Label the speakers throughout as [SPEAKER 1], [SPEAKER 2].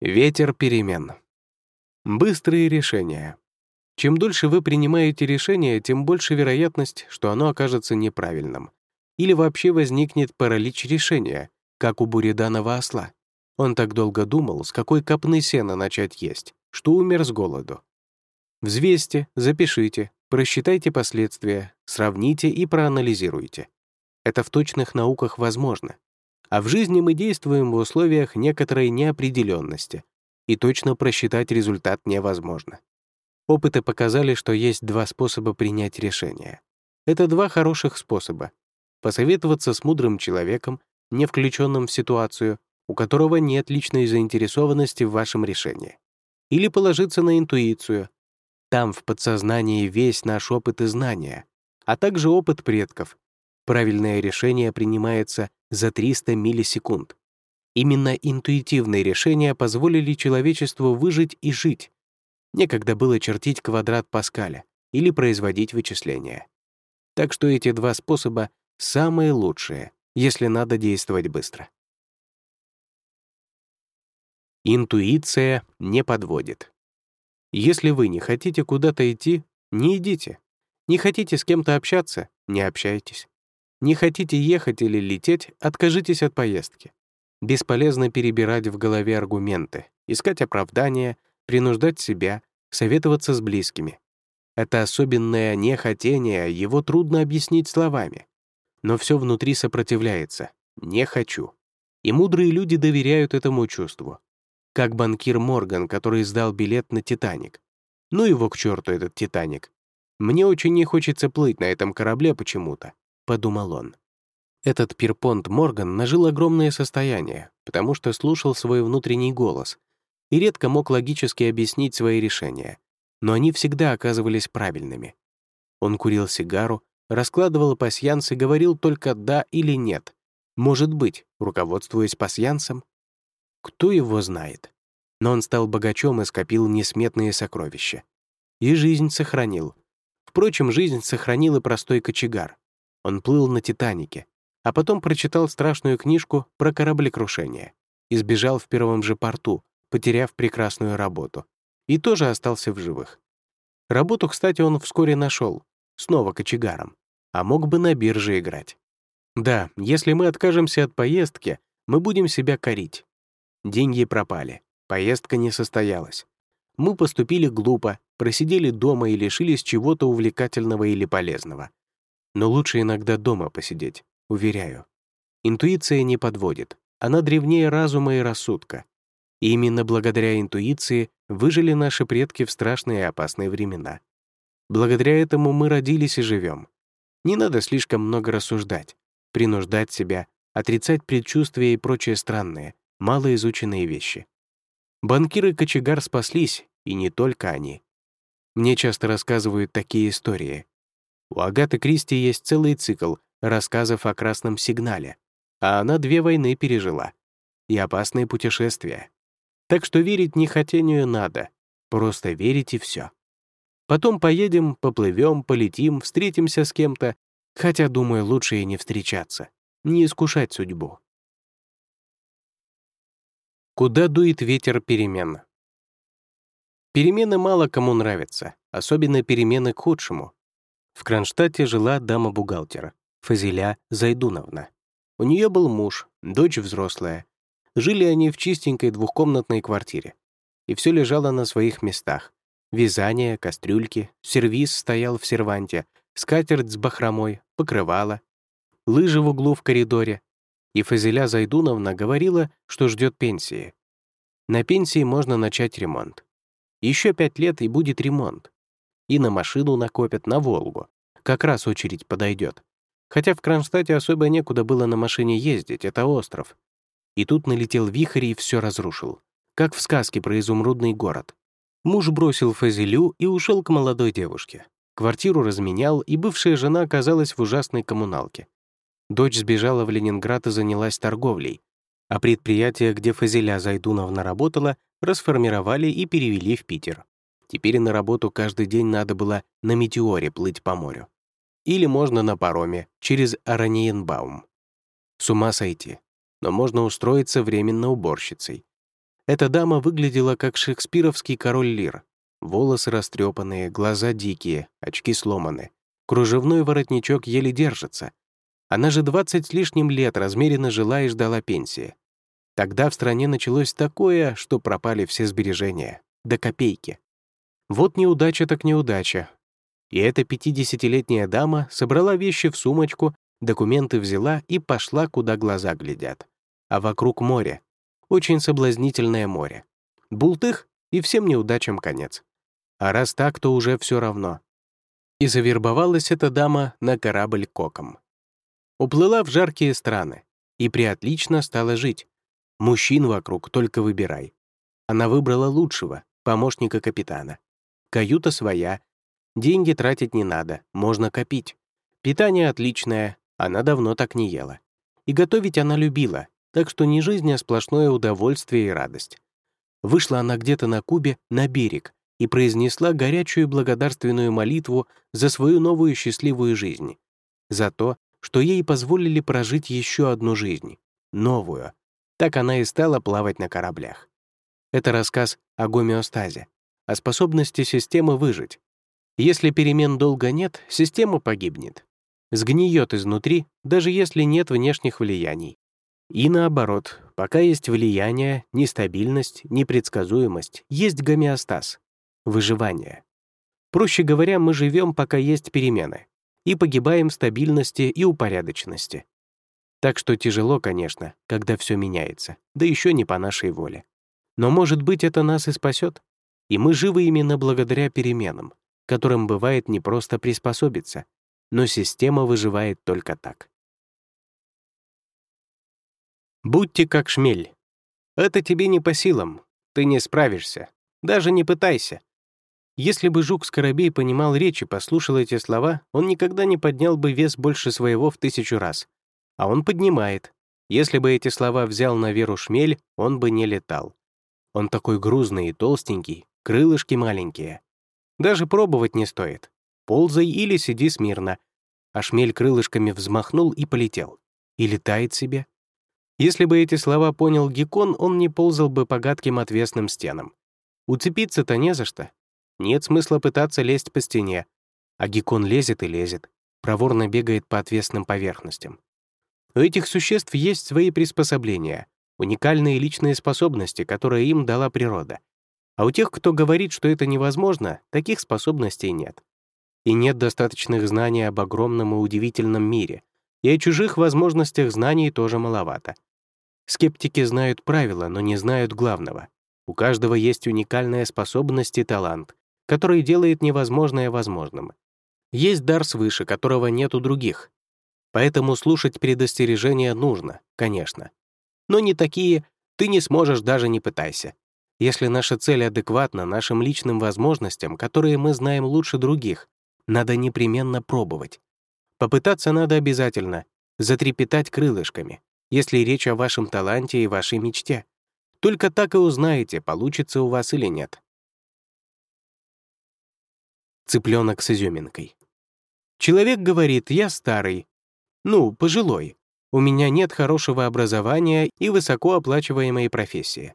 [SPEAKER 1] Ветер перемен. Быстрые решения. Чем дольше вы принимаете решение, тем больше вероятность, что оно окажется неправильным. Или вообще возникнет паралич решения, как у буриданова осла. Он так долго думал, с какой копны сена начать есть, что умер с голоду. Взвесьте, запишите, просчитайте последствия, сравните и проанализируйте. Это в точных науках возможно. А в жизни мы действуем в условиях некоторой неопределенности, и точно просчитать результат невозможно. Опыты показали, что есть два способа принять решение. Это два хороших способа. Посоветоваться с мудрым человеком, не включенным в ситуацию, у которого нет личной заинтересованности в вашем решении. Или положиться на интуицию. Там в подсознании весь наш опыт и знания, а также опыт предков. Правильное решение принимается за 300 миллисекунд. Именно интуитивные решения позволили человечеству выжить и жить. Некогда было чертить квадрат Паскаля или производить вычисления. Так что эти два способа самые лучшие, если надо действовать быстро. Интуиция не подводит. Если вы не хотите куда-то идти, не идите. Не хотите с кем-то общаться — не общайтесь. Не хотите ехать или лететь — откажитесь от поездки. Бесполезно перебирать в голове аргументы, искать оправдания, принуждать себя, советоваться с близкими. Это особенное нехотение, его трудно объяснить словами. Но все внутри сопротивляется. «Не хочу». И мудрые люди доверяют этому чувству как банкир Морган, который сдал билет на «Титаник». Ну его к черту этот «Титаник». Мне очень не хочется плыть на этом корабле почему-то, подумал он. Этот Пирпонт Морган нажил огромное состояние, потому что слушал свой внутренний голос и редко мог логически объяснить свои решения, но они всегда оказывались правильными. Он курил сигару, раскладывал пасьянс и говорил только «да» или «нет». Может быть, руководствуясь пасьянсом, кто его знает? Но он стал богачом и скопил несметные сокровища. И жизнь сохранил. Впрочем, жизнь сохранил и простой кочегар. Он плыл на «Титанике», а потом прочитал страшную книжку про кораблекрушение и сбежал в первом же порту, потеряв прекрасную работу. И тоже остался в живых. Работу, кстати, он вскоре нашел, снова кочегаром, а мог бы на бирже играть. Да, если мы откажемся от поездки, мы будем себя корить. Деньги пропали, поездка не состоялась. Мы поступили глупо, просидели дома и лишились чего-то увлекательного или полезного. Но лучше иногда дома посидеть, уверяю. Интуиция не подводит, она древнее разума и рассудка. И именно благодаря интуиции выжили наши предки в страшные и опасные времена. Благодаря этому мы родились и живем. Не надо слишком много рассуждать, принуждать себя, отрицать предчувствия и прочее странное, малоизученные вещи. Банкиры кочегар спаслись, и не только они. Мне часто рассказывают такие истории. У Агаты Кристи есть целый цикл рассказов о красном сигнале, а она две войны пережила. И опасные путешествия. Так что верить нехотению надо, просто верить и все. Потом поедем, поплывем, полетим, встретимся с кем-то, хотя, думаю, лучше и не встречаться, не искушать судьбу. Куда дует ветер перемен? Перемены мало кому нравятся, особенно перемены к худшему. В Кронштадте жила дама-бухгалтер, Фазиля Зайдуновна. У нее был муж, дочь взрослая. Жили они в чистенькой двухкомнатной квартире. И все лежало на своих местах. Вязание, кастрюльки, сервиз стоял в серванте, скатерть с бахромой, покрывало, лыжи в углу в коридоре, и Фазиля Зайдуновна говорила, что ждет пенсии. На пенсии можно начать ремонт. Еще пять лет и будет ремонт. И на машину накопят, на «Волгу». Как раз очередь подойдет. Хотя в Кронштадте особо некуда было на машине ездить, это остров. И тут налетел вихрь и все разрушил. Как в сказке про изумрудный город. Муж бросил Фазилю и ушел к молодой девушке. Квартиру разменял, и бывшая жена оказалась в ужасной коммуналке. Дочь сбежала в Ленинград и занялась торговлей, а предприятие, где Фазиля Зайдуновна работала, расформировали и перевели в Питер. Теперь на работу каждый день надо было на метеоре плыть по морю. Или можно на пароме, через Араньенбаум. С ума сойти. Но можно устроиться временно уборщицей. Эта дама выглядела как шекспировский король Лир. Волосы растрепанные, глаза дикие, очки сломаны. Кружевной воротничок еле держится. Она же 20 с лишним лет размеренно жила и ждала пенсии. Тогда в стране началось такое, что пропали все сбережения. До копейки. Вот неудача так неудача. И эта 50-летняя дама собрала вещи в сумочку, документы взяла и пошла, куда глаза глядят. А вокруг море. Очень соблазнительное море. Бултых, и всем неудачам конец. А раз так, то уже все равно. И завербовалась эта дама на корабль коком. Уплыла в жаркие страны и приотлично стала жить. Мужчин вокруг только выбирай. Она выбрала лучшего, помощника капитана. Каюта своя. Деньги тратить не надо, можно копить. Питание отличное, она давно так не ела. И готовить она любила, так что не жизнь, а сплошное удовольствие и радость. Вышла она где-то на Кубе на берег и произнесла горячую благодарственную молитву за свою новую счастливую жизнь, за то, что ей позволили прожить еще одну жизнь, новую. Так она и стала плавать на кораблях. Это рассказ о гомеостазе, о способности системы выжить. Если перемен долго нет, система погибнет. Сгниет изнутри, даже если нет внешних влияний. И наоборот, пока есть влияние, нестабильность, непредсказуемость, есть гомеостаз, выживание. Проще говоря, мы живем, пока есть перемены, и погибаем в стабильности и упорядоченности. Так что тяжело, конечно, когда все меняется, да еще не по нашей воле. Но, может быть, это нас и спасет. И мы живы именно благодаря переменам, которым бывает не просто приспособиться, но система выживает только так. Будьте как шмель. Это тебе не по силам. Ты не справишься. Даже не пытайся. Если бы жук-скоробей понимал речь и послушал эти слова, он никогда не поднял бы вес больше своего в тысячу раз. А он поднимает. Если бы эти слова взял на веру шмель, он бы не летал. Он такой грузный и толстенький, крылышки маленькие. Даже пробовать не стоит. Ползай или сиди смирно. А шмель крылышками взмахнул и полетел. И летает себе. Если бы эти слова понял Гекон, он не ползал бы по гадким отвесным стенам. Уцепиться-то не за что. Нет смысла пытаться лезть по стене. А Гекон лезет и лезет, проворно бегает по отвесным поверхностям. У этих существ есть свои приспособления, уникальные личные способности, которые им дала природа. А у тех, кто говорит, что это невозможно, таких способностей нет. И нет достаточных знаний об огромном и удивительном мире, и о чужих возможностях знаний тоже маловато. Скептики знают правила, но не знают главного. У каждого есть уникальная способность и талант, который делает невозможное возможным. Есть дар свыше, которого нет у других. Поэтому слушать предостережения нужно, конечно. Но не такие «ты не сможешь, даже не пытайся». Если наша цель адекватна нашим личным возможностям, которые мы знаем лучше других, надо непременно пробовать. Попытаться надо обязательно, затрепетать крылышками, если речь о вашем таланте и вашей мечте. Только так и узнаете, получится у вас или нет. Цыпленок с изюминкой. Человек говорит, я старый. Ну, пожилой. У меня нет хорошего образования и высокооплачиваемой профессии.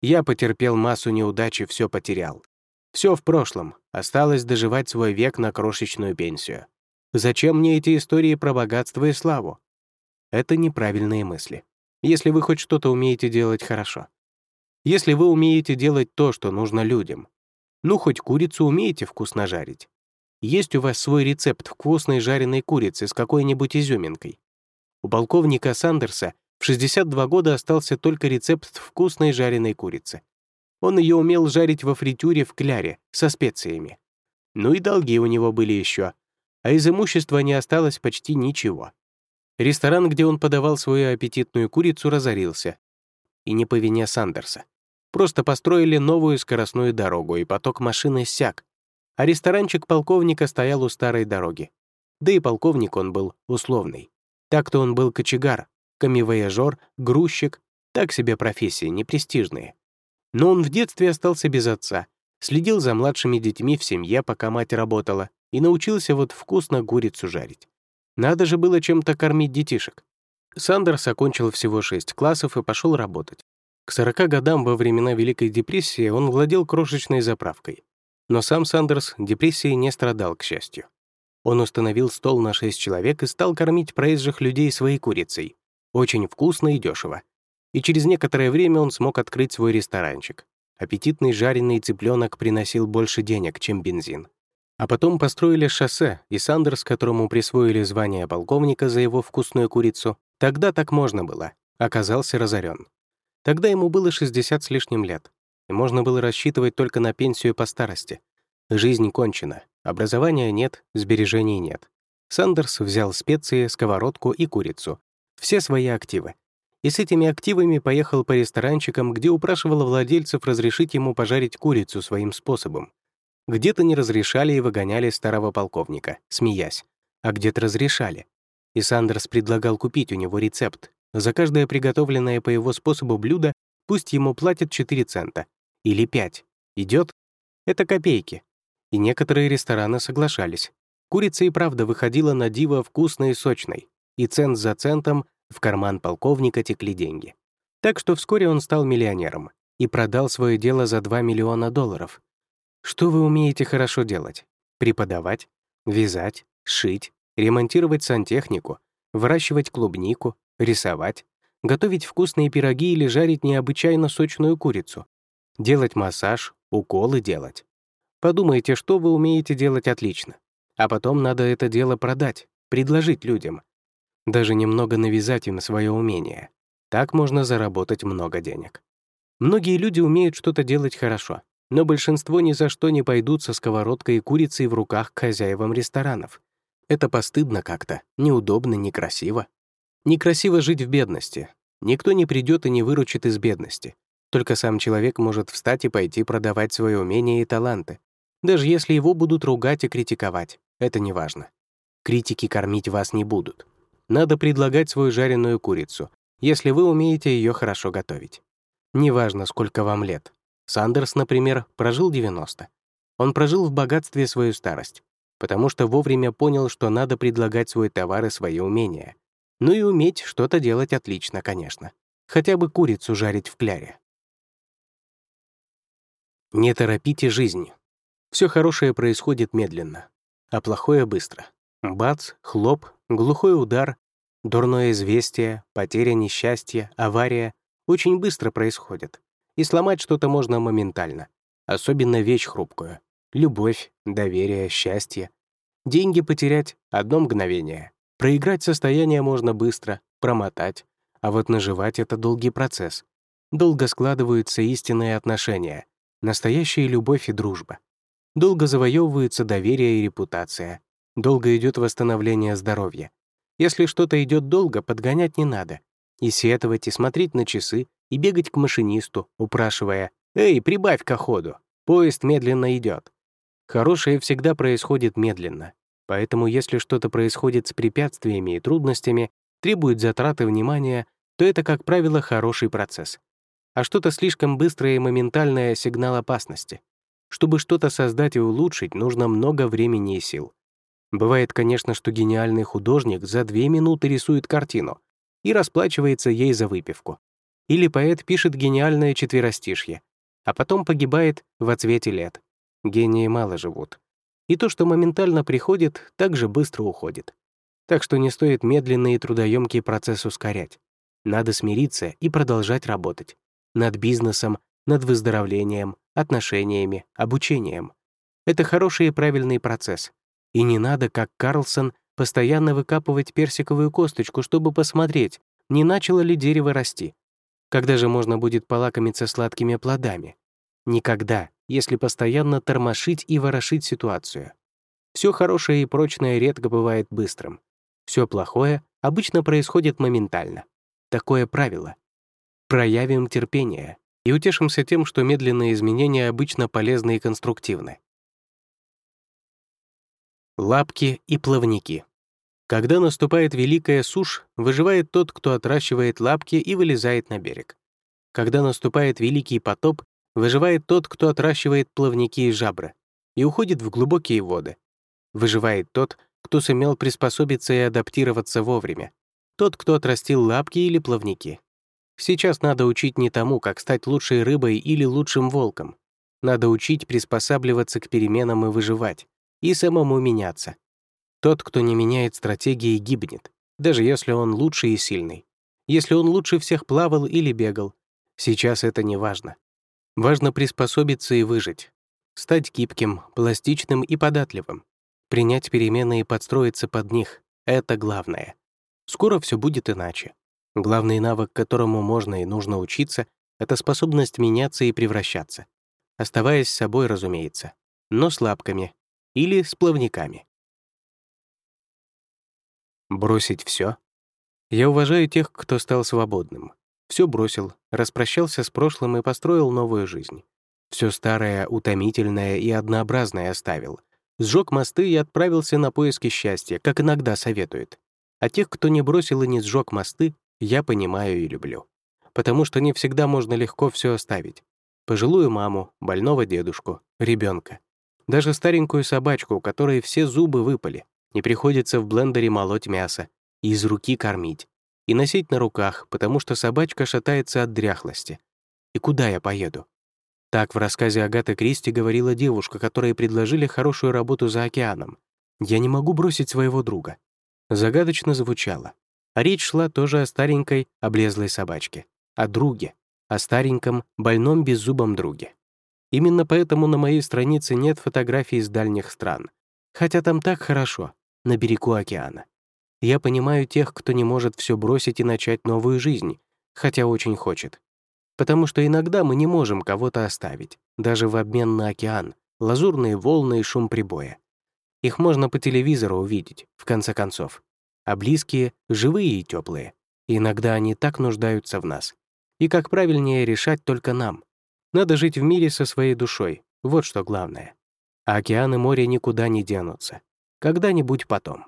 [SPEAKER 1] Я потерпел массу неудач и все потерял. Все в прошлом, осталось доживать свой век на крошечную пенсию. Зачем мне эти истории про богатство и славу? Это неправильные мысли. Если вы хоть что-то умеете делать хорошо. Если вы умеете делать то, что нужно людям. Ну, хоть курицу умеете вкусно жарить. Есть у вас свой рецепт вкусной жареной курицы с какой-нибудь изюминкой. У полковника Сандерса в 62 года остался только рецепт вкусной жареной курицы. Он ее умел жарить во фритюре в кляре со специями. Ну и долги у него были еще, а из имущества не осталось почти ничего. Ресторан, где он подавал свою аппетитную курицу, разорился. И не по вине Сандерса. Просто построили новую скоростную дорогу, и поток машин иссяк. А ресторанчик полковника стоял у старой дороги. Да и полковник он был условный. Так-то он был кочегар, камевояжер, грузчик, так себе профессии, непрестижные. Но он в детстве остался без отца, следил за младшими детьми в семье, пока мать работала, и научился вот вкусно курицу жарить. Надо же было чем-то кормить детишек. Сандерс окончил всего шесть классов и пошел работать. К 40 годам во времена Великой депрессии он владел крошечной заправкой. Но сам Сандерс депрессией не страдал, к счастью. Он установил стол на 6 человек и стал кормить проезжих людей своей курицей. Очень вкусно и дешево. И через некоторое время он смог открыть свой ресторанчик. Аппетитный жареный цыпленок приносил больше денег, чем бензин. А потом построили шоссе, и Сандерс, которому присвоили звание полковника за его вкусную курицу, тогда так можно было, оказался разорен. Тогда ему было 60 с лишним лет, и можно было рассчитывать только на пенсию по старости. Жизнь кончена, образования нет, сбережений нет. Сандерс взял специи, сковородку и курицу, все свои активы. И с этими активами поехал по ресторанчикам, где упрашивал владельцев разрешить ему пожарить курицу своим способом. Где-то не разрешали и выгоняли старого полковника, смеясь, а где-то разрешали. И Сандерс предлагал купить у него рецепт. За каждое приготовленное по его способу блюдо пусть ему платят 4 цента. Или 5. Идет? Это копейки. И некоторые рестораны соглашались. Курица и правда выходила на диво вкусной и сочной, и цент за центом в карман полковника текли деньги. Так что вскоре он стал миллионером и продал свое дело за 2 миллиона долларов, что вы умеете хорошо делать? Преподавать, вязать, шить, ремонтировать сантехнику, выращивать клубнику, рисовать, готовить вкусные пироги или жарить необычайно сочную курицу, делать массаж, уколы делать. Подумайте, что вы умеете делать отлично. А потом надо это дело продать, предложить людям. Даже немного навязать им свое умение. Так можно заработать много денег. Многие люди умеют что-то делать хорошо, но большинство ни за что не пойдут со сковородкой и курицей в руках к хозяевам ресторанов. Это постыдно как-то, неудобно, некрасиво. Некрасиво жить в бедности. Никто не придет и не выручит из бедности. Только сам человек может встать и пойти продавать свои умения и таланты. Даже если его будут ругать и критиковать, это не важно. Критики кормить вас не будут. Надо предлагать свою жареную курицу, если вы умеете ее хорошо готовить. Неважно, сколько вам лет, Сандерс, например, прожил 90. Он прожил в богатстве свою старость, потому что вовремя понял, что надо предлагать свой товар и свои умения. Ну и уметь что-то делать отлично, конечно. Хотя бы курицу жарить в кляре. Не торопите жизнь. Все хорошее происходит медленно, а плохое — быстро. Бац, хлоп, глухой удар, дурное известие, потеря несчастья, авария очень быстро происходят и сломать что-то можно моментально. Особенно вещь хрупкую. Любовь, доверие, счастье. Деньги потерять — одно мгновение. Проиграть состояние можно быстро, промотать. А вот наживать — это долгий процесс. Долго складываются истинные отношения, настоящая любовь и дружба. Долго завоевывается доверие и репутация. Долго идет восстановление здоровья. Если что-то идет долго, подгонять не надо. И сетовать, и смотреть на часы, и бегать к машинисту, упрашивая «Эй, прибавь к ходу, поезд медленно идет». Хорошее всегда происходит медленно, поэтому если что-то происходит с препятствиями и трудностями, требует затраты внимания, то это, как правило, хороший процесс. А что-то слишком быстрое и моментальное — сигнал опасности. Чтобы что-то создать и улучшить, нужно много времени и сил. Бывает, конечно, что гениальный художник за две минуты рисует картину и расплачивается ей за выпивку. Или поэт пишет гениальное четверостишье, а потом погибает в отсвете лет. Гении мало живут. И то, что моментально приходит, также быстро уходит. Так что не стоит медленный и трудоемкий процесс ускорять. Надо смириться и продолжать работать. Над бизнесом, над выздоровлением, отношениями, обучением. Это хороший и правильный процесс. И не надо, как Карлсон, постоянно выкапывать персиковую косточку, чтобы посмотреть, не начало ли дерево расти. Когда же можно будет полакомиться сладкими плодами? Никогда, если постоянно тормошить и ворошить ситуацию. Все хорошее и прочное редко бывает быстрым. Все плохое обычно происходит моментально. Такое правило. Проявим терпение и утешимся тем, что медленные изменения обычно полезны и конструктивны. Лапки и плавники. Когда наступает великая сушь, выживает тот, кто отращивает лапки и вылезает на берег. Когда наступает великий потоп, выживает тот, кто отращивает плавники и жабры и уходит в глубокие воды. Выживает тот, кто сумел приспособиться и адаптироваться вовремя. Тот, кто отрастил лапки или плавники. Сейчас надо учить не тому, как стать лучшей рыбой или лучшим волком. Надо учить приспосабливаться к переменам и выживать, и самому меняться. Тот, кто не меняет стратегии, гибнет, даже если он лучший и сильный. Если он лучше всех плавал или бегал. Сейчас это не важно. Важно приспособиться и выжить. Стать гибким, пластичным и податливым. Принять перемены и подстроиться под них — это главное. Скоро все будет иначе. Главный навык, которому можно и нужно учиться, это способность меняться и превращаться. Оставаясь собой, разумеется, но с лапками или с плавниками. Бросить все? Я уважаю тех, кто стал свободным. Все бросил, распрощался с прошлым и построил новую жизнь. Все старое, утомительное и однообразное оставил. Сжег мосты и отправился на поиски счастья, как иногда советуют. А тех, кто не бросил и не сжег мосты, я понимаю и люблю. Потому что не всегда можно легко все оставить. Пожилую маму, больного дедушку, ребенка. Даже старенькую собачку, у которой все зубы выпали, не приходится в блендере молоть мясо и из руки кормить, и носить на руках, потому что собачка шатается от дряхлости. И куда я поеду? Так в рассказе Агаты Кристи говорила девушка, которой предложили хорошую работу за океаном. «Я не могу бросить своего друга». Загадочно звучало. А речь шла тоже о старенькой, облезлой собачке, о друге, о стареньком, больном беззубом друге. Именно поэтому на моей странице нет фотографий из дальних стран. Хотя там так хорошо, на берегу океана. Я понимаю тех, кто не может все бросить и начать новую жизнь, хотя очень хочет. Потому что иногда мы не можем кого-то оставить, даже в обмен на океан, лазурные волны и шум прибоя. Их можно по телевизору увидеть, в конце концов. А близкие — живые и теплые. Иногда они так нуждаются в нас. И как правильнее решать только нам. Надо жить в мире со своей душой, вот что главное. А океан и море никуда не денутся. Когда-нибудь потом.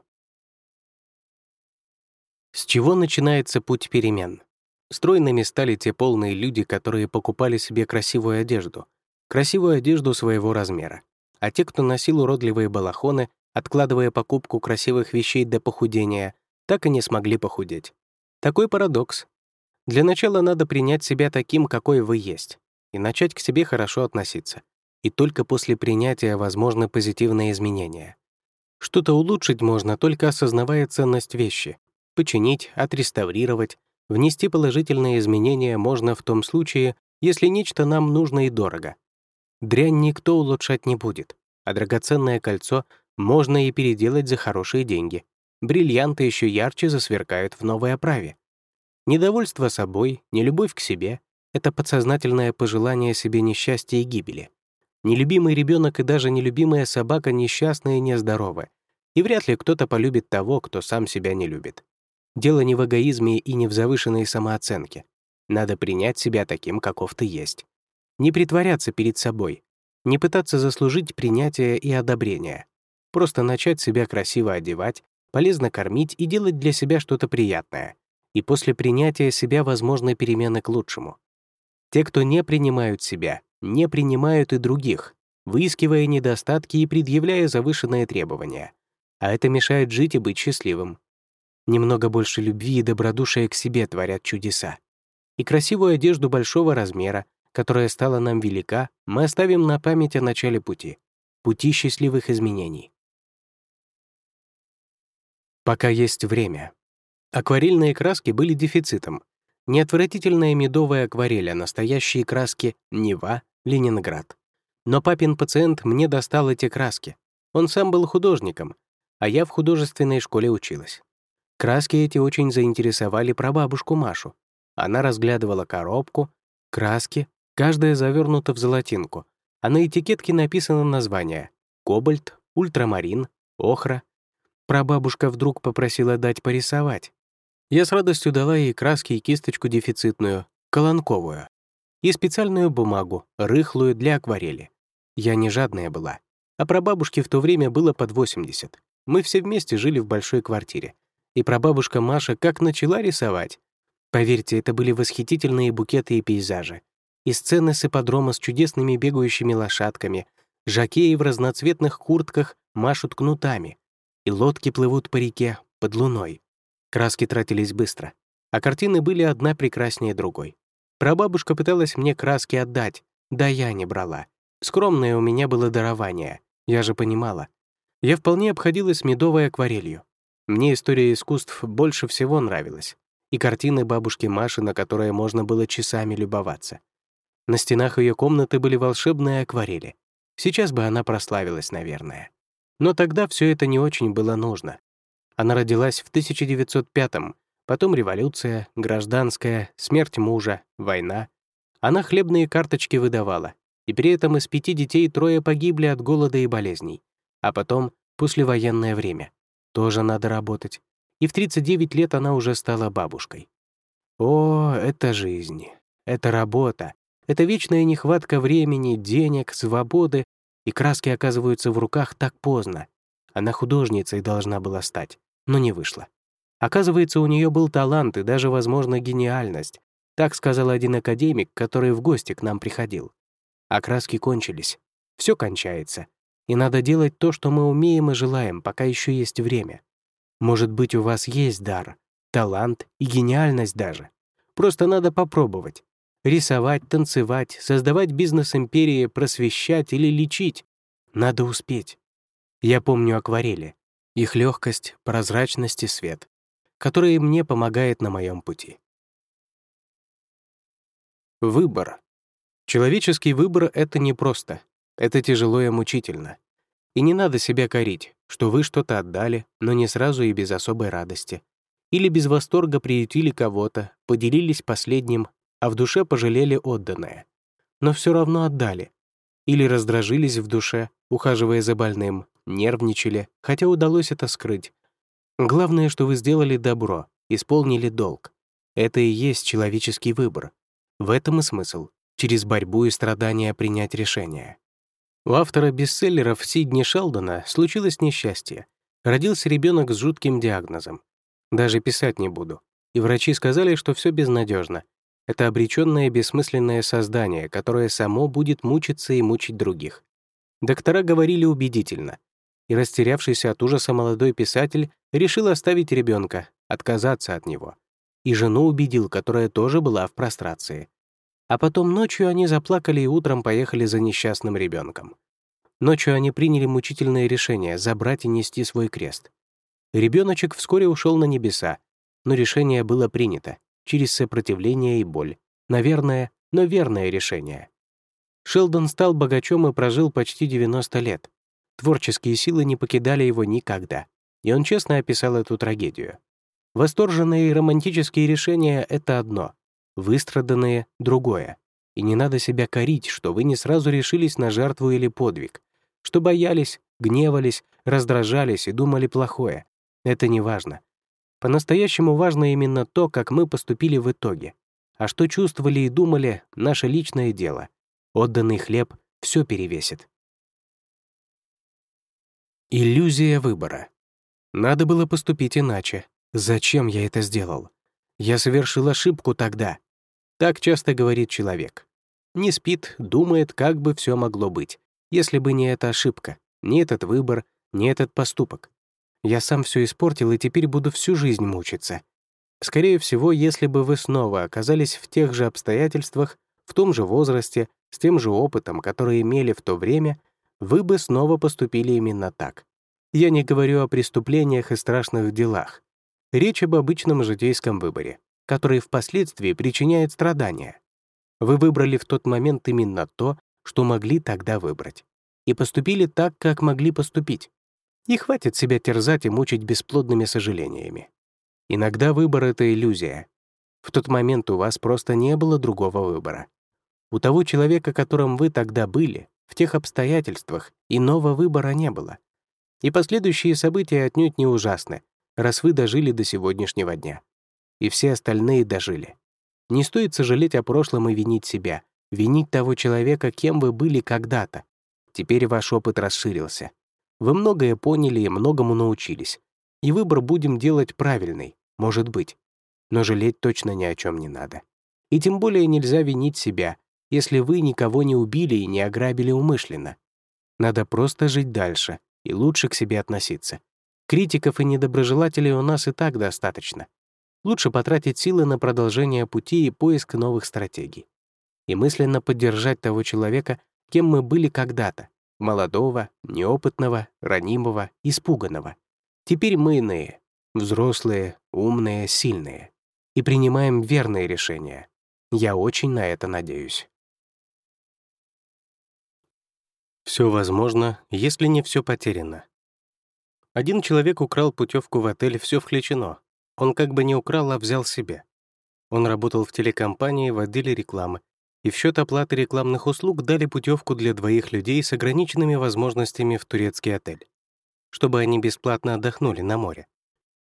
[SPEAKER 1] С чего начинается путь перемен? Стройными стали те полные люди, которые покупали себе красивую одежду, красивую одежду своего размера. А те, кто носил уродливые балахоны, откладывая покупку красивых вещей до похудения, так и не смогли похудеть. Такой парадокс. Для начала надо принять себя таким, какой вы есть, и начать к себе хорошо относиться. И только после принятия возможны позитивные изменения. Что-то улучшить можно, только осознавая ценность вещи, починить, отреставрировать, внести положительные изменения можно в том случае, если нечто нам нужно и дорого. Дрянь никто улучшать не будет, а драгоценное кольцо можно и переделать за хорошие деньги. Бриллианты еще ярче засверкают в новой оправе. Недовольство собой, нелюбовь к себе — это подсознательное пожелание себе несчастья и гибели. Нелюбимый ребенок и даже нелюбимая собака несчастны и нездоровы, и вряд ли кто-то полюбит того, кто сам себя не любит. Дело не в эгоизме и не в завышенной самооценке. Надо принять себя таким, каков ты есть. Не притворяться перед собой, не пытаться заслужить принятие и одобрение. Просто начать себя красиво одевать, полезно кормить и делать для себя что-то приятное. И после принятия себя возможны перемены к лучшему. Те, кто не принимают себя, не принимают и других, выискивая недостатки и предъявляя завышенные требования. А это мешает жить и быть счастливым. Немного больше любви и добродушия к себе творят чудеса. И красивую одежду большого размера, которая стала нам велика, мы оставим на память о начале пути. Пути счастливых изменений. Пока есть время. Акварельные краски были дефицитом. Не отвратительная медовая акварель, а настоящие краски Нева, Ленинград. Но папин пациент мне достал эти краски. Он сам был художником, а я в художественной школе училась. Краски эти очень заинтересовали прабабушку Машу. Она разглядывала коробку, краски, каждая завернута в золотинку, а на этикетке написано название — кобальт, ультрамарин, охра. Прабабушка вдруг попросила дать порисовать. Я с радостью дала ей краски и кисточку дефицитную, колонковую, и специальную бумагу, рыхлую для акварели. Я не жадная была, а прабабушке в то время было под 80. Мы все вместе жили в большой квартире. И прабабушка Маша как начала рисовать. Поверьте, это были восхитительные букеты и пейзажи. И сцены с ипподрома с чудесными бегающими лошадками, жакеи в разноцветных куртках машут кнутами, и лодки плывут по реке под луной. Краски тратились быстро. а картины были одна прекраснее другой. Прабабушка пыталась мне краски отдать, да я не брала. Скромное у меня было дарование, я же понимала. Я вполне обходилась медовой акварелью. Мне история искусств больше всего нравилась. И картины бабушки Маши, на которые можно было часами любоваться. На стенах ее комнаты были волшебные акварели. Сейчас бы она прославилась, наверное. Но тогда все это не очень было нужно. Она родилась в 1905-м, потом революция, гражданская, смерть мужа, война. Она хлебные карточки выдавала, и при этом из пяти детей трое погибли от голода и болезней. А потом послевоенное время. Тоже надо работать. И в 39 лет она уже стала бабушкой. О, это жизнь, это работа, это вечная нехватка времени, денег, свободы, и краски оказываются в руках так поздно. Она художницей должна была стать, но не вышла. Оказывается, у нее был талант и даже, возможно, гениальность. Так сказал один академик, который в гости к нам приходил. А краски кончились. Все кончается. И надо делать то, что мы умеем и желаем, пока еще есть время. Может быть, у вас есть дар, талант и гениальность даже. Просто надо попробовать. Рисовать, танцевать, создавать бизнес-империи, просвещать или лечить. Надо успеть. Я помню акварели, их легкость, прозрачность и свет, которые мне помогает на моем пути. Выбор. Человеческий выбор — это непросто. Это тяжело и мучительно. И не надо себя корить, что вы что-то отдали, но не сразу и без особой радости. Или без восторга приютили кого-то, поделились последним, а в душе пожалели отданное. Но все равно отдали. Или раздражились в душе, ухаживая за больным, нервничали, хотя удалось это скрыть. Главное, что вы сделали добро, исполнили долг. Это и есть человеческий выбор. В этом и смысл — через борьбу и страдания принять решение. У автора бестселлеров Сидни Шелдона случилось несчастье. Родился ребенок с жутким диагнозом. Даже писать не буду. И врачи сказали, что все безнадежно. Это обреченное бессмысленное создание, которое само будет мучиться и мучить других. Доктора говорили убедительно и растерявшийся от ужаса молодой писатель решил оставить ребенка, отказаться от него. И жену убедил, которая тоже была в прострации. А потом ночью они заплакали и утром поехали за несчастным ребенком. Ночью они приняли мучительное решение забрать и нести свой крест. Ребеночек вскоре ушел на небеса, но решение было принято через сопротивление и боль. Наверное, но верное решение. Шелдон стал богачом и прожил почти 90 лет. Творческие силы не покидали его никогда, и он честно описал эту трагедию. Восторженные и романтические решения — это одно, выстраданные — другое. И не надо себя корить, что вы не сразу решились на жертву или подвиг, что боялись, гневались, раздражались и думали плохое. Это не важно. По-настоящему важно именно то, как мы поступили в итоге. А что чувствовали и думали — наше личное дело. Отданный хлеб все перевесит. Иллюзия выбора. Надо было поступить иначе. Зачем я это сделал? Я совершил ошибку тогда. Так часто говорит человек. Не спит, думает, как бы все могло быть, если бы не эта ошибка, не этот выбор, не этот поступок. Я сам все испортил и теперь буду всю жизнь мучиться. Скорее всего, если бы вы снова оказались в тех же обстоятельствах, в том же возрасте, с тем же опытом, который имели в то время, вы бы снова поступили именно так. Я не говорю о преступлениях и страшных делах. Речь об обычном житейском выборе, который впоследствии причиняет страдания. Вы выбрали в тот момент именно то, что могли тогда выбрать. И поступили так, как могли поступить. И хватит себя терзать и мучить бесплодными сожалениями. Иногда выбор — это иллюзия. В тот момент у вас просто не было другого выбора. У того человека, которым вы тогда были, в тех обстоятельствах иного выбора не было. И последующие события отнюдь не ужасны, раз вы дожили до сегодняшнего дня. И все остальные дожили. Не стоит сожалеть о прошлом и винить себя, винить того человека, кем вы были когда-то. Теперь ваш опыт расширился. Вы многое поняли и многому научились. И выбор будем делать правильный, может быть. Но жалеть точно ни о чем не надо. И тем более нельзя винить себя, если вы никого не убили и не ограбили умышленно. Надо просто жить дальше и лучше к себе относиться. Критиков и недоброжелателей у нас и так достаточно. Лучше потратить силы на продолжение пути и поиск новых стратегий. И мысленно поддержать того человека, кем мы были когда-то, молодого, неопытного, ранимого, испуганного. Теперь мы иные, взрослые, умные, сильные. И принимаем верные решения. Я очень на это надеюсь. Все возможно, если не все потеряно. Один человек украл путевку в отель «Все включено». Он как бы не украл, а взял себе. Он работал в телекомпании в отделе рекламы, и в счет оплаты рекламных услуг дали путевку для двоих людей с ограниченными возможностями в турецкий отель, чтобы они бесплатно отдохнули на море.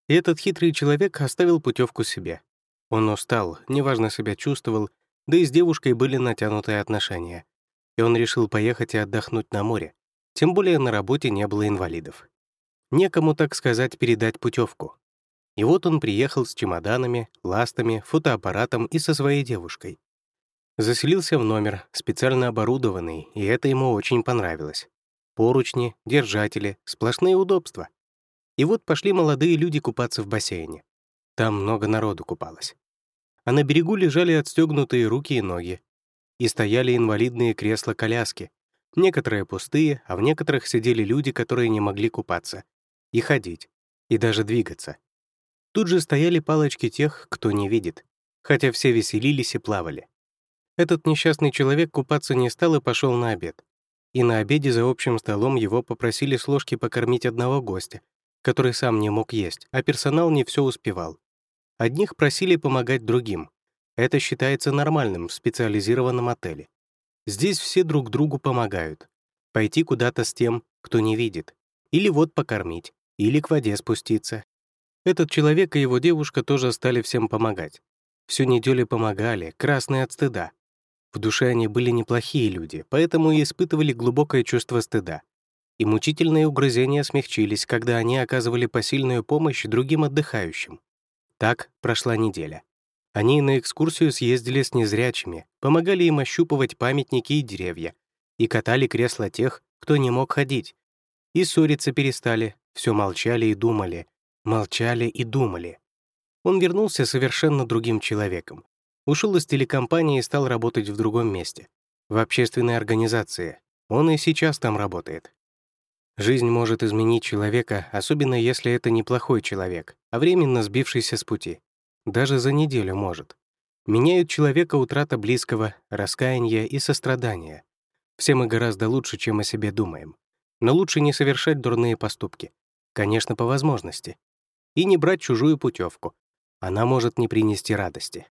[SPEAKER 1] И этот хитрый человек оставил путевку себе. Он устал, неважно себя чувствовал, да и с девушкой были натянутые отношения. И он решил поехать и отдохнуть на море, тем более на работе не было инвалидов. Некому, так сказать, передать путевку. И вот он приехал с чемоданами, ластами, фотоаппаратом и со своей девушкой. Заселился в номер, специально оборудованный, и это ему очень понравилось. Поручни, держатели, сплошные удобства. И вот пошли молодые люди купаться в бассейне. Там много народу купалось. А на берегу лежали отстегнутые руки и ноги. И стояли инвалидные кресла-коляски. Некоторые пустые, а в некоторых сидели люди, которые не могли купаться. И ходить. И даже двигаться. Тут же стояли палочки тех, кто не видит. Хотя все веселились и плавали. Этот несчастный человек купаться не стал и пошел на обед. И на обеде за общим столом его попросили с ложки покормить одного гостя, который сам не мог есть, а персонал не все успевал. Одних просили помогать другим. Это считается нормальным в специализированном отеле. Здесь все друг другу помогают. Пойти куда-то с тем, кто не видит. Или вот покормить, или к воде спуститься. Этот человек и его девушка тоже стали всем помогать. Всю неделю помогали, красные от стыда. В душе они были неплохие люди, поэтому и испытывали глубокое чувство стыда. И мучительные угрызения смягчились, когда они оказывали посильную помощь другим отдыхающим. Так прошла неделя. Они на экскурсию съездили с незрячими, помогали им ощупывать памятники и деревья, и катали кресла тех, кто не мог ходить. И ссориться перестали, все молчали и думали, молчали и думали. Он вернулся совершенно другим человеком, Ушел из телекомпании и стал работать в другом месте, в общественной организации. Он и сейчас там работает. Жизнь может изменить человека, особенно если это неплохой человек, а временно сбившийся с пути. Даже за неделю может. Меняют человека утрата близкого, раскаяние и сострадание. Все мы гораздо лучше, чем о себе думаем. Но лучше не совершать дурные поступки. Конечно, по возможности. И не брать чужую путевку. Она может не принести радости.